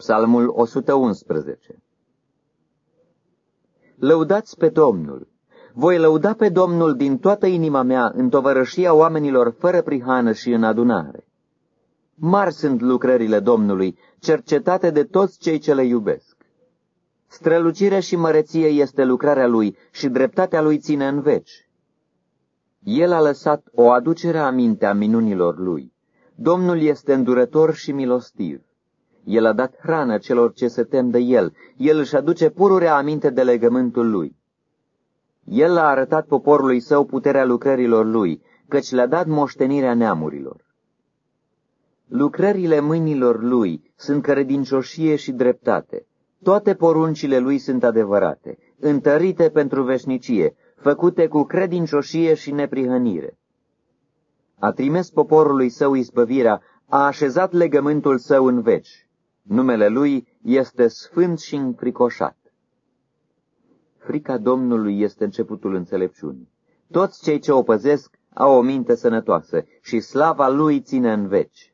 Psalmul 111 Lăudați pe Domnul! Voi lăuda pe Domnul din toată inima mea în tovărășia oamenilor fără prihană și în adunare. Mari sunt lucrările Domnului, cercetate de toți cei ce le iubesc. Strălucire și măreție este lucrarea Lui și dreptatea Lui ține în veci. El a lăsat o aducere aminte a minunilor Lui. Domnul este îndurător și milostiv. El a dat hrană celor ce se tem de El. El își aduce pururea aminte de legământul Lui. El a arătat poporului său puterea lucrărilor Lui, căci le-a dat moștenirea neamurilor. Lucrările mâinilor Lui sunt credincioșie și dreptate. Toate poruncile Lui sunt adevărate, întărite pentru veșnicie, făcute cu credincioșie și neprihănire. A trimis poporului său izbăvirea, a așezat legământul său în veci. Numele lui este sfânt și înfricoșat. Frica Domnului este începutul înțelepciunii. Toți cei ce o păzesc au o minte sănătoasă și slava lui ține în veci.